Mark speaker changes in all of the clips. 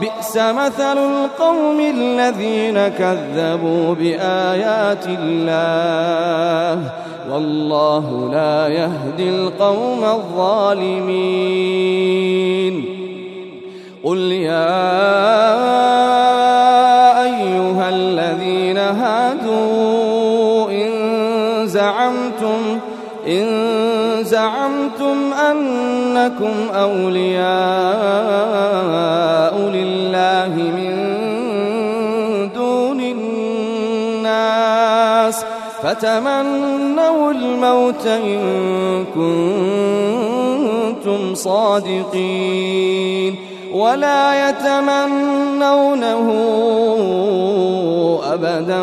Speaker 1: بئس مثل القوم الذين كذبوا بآيات الله والله لا يهدي القوم الظالمين. قل يا إن زعمتم أنكم أولياء لله من دون الناس فتمنوا الموت إن كنتم صادقين ولا يتمنونه أبدا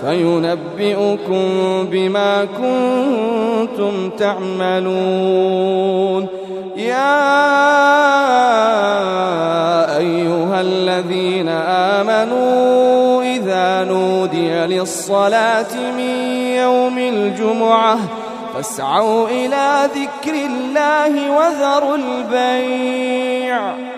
Speaker 1: فينبئكم بما كنتم تعملون. يا أيها الذين آمنوا إذا نودي للصلاة من يوم الجمعة فاسعوا إلى ذكر الله وذروا البيع.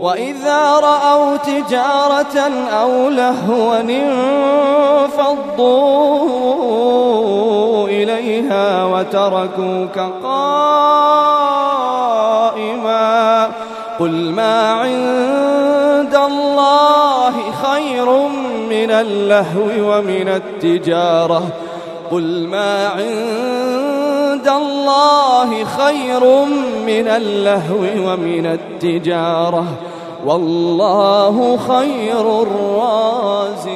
Speaker 1: وإذا رأوا تجارة أو لهوا انفضوا إليها وتركوك قائما قل ما عند الله خير من اللهو ومن التجارة قل ما عند الله خير من اللهو ومن التجارة. والله خير الرازقين.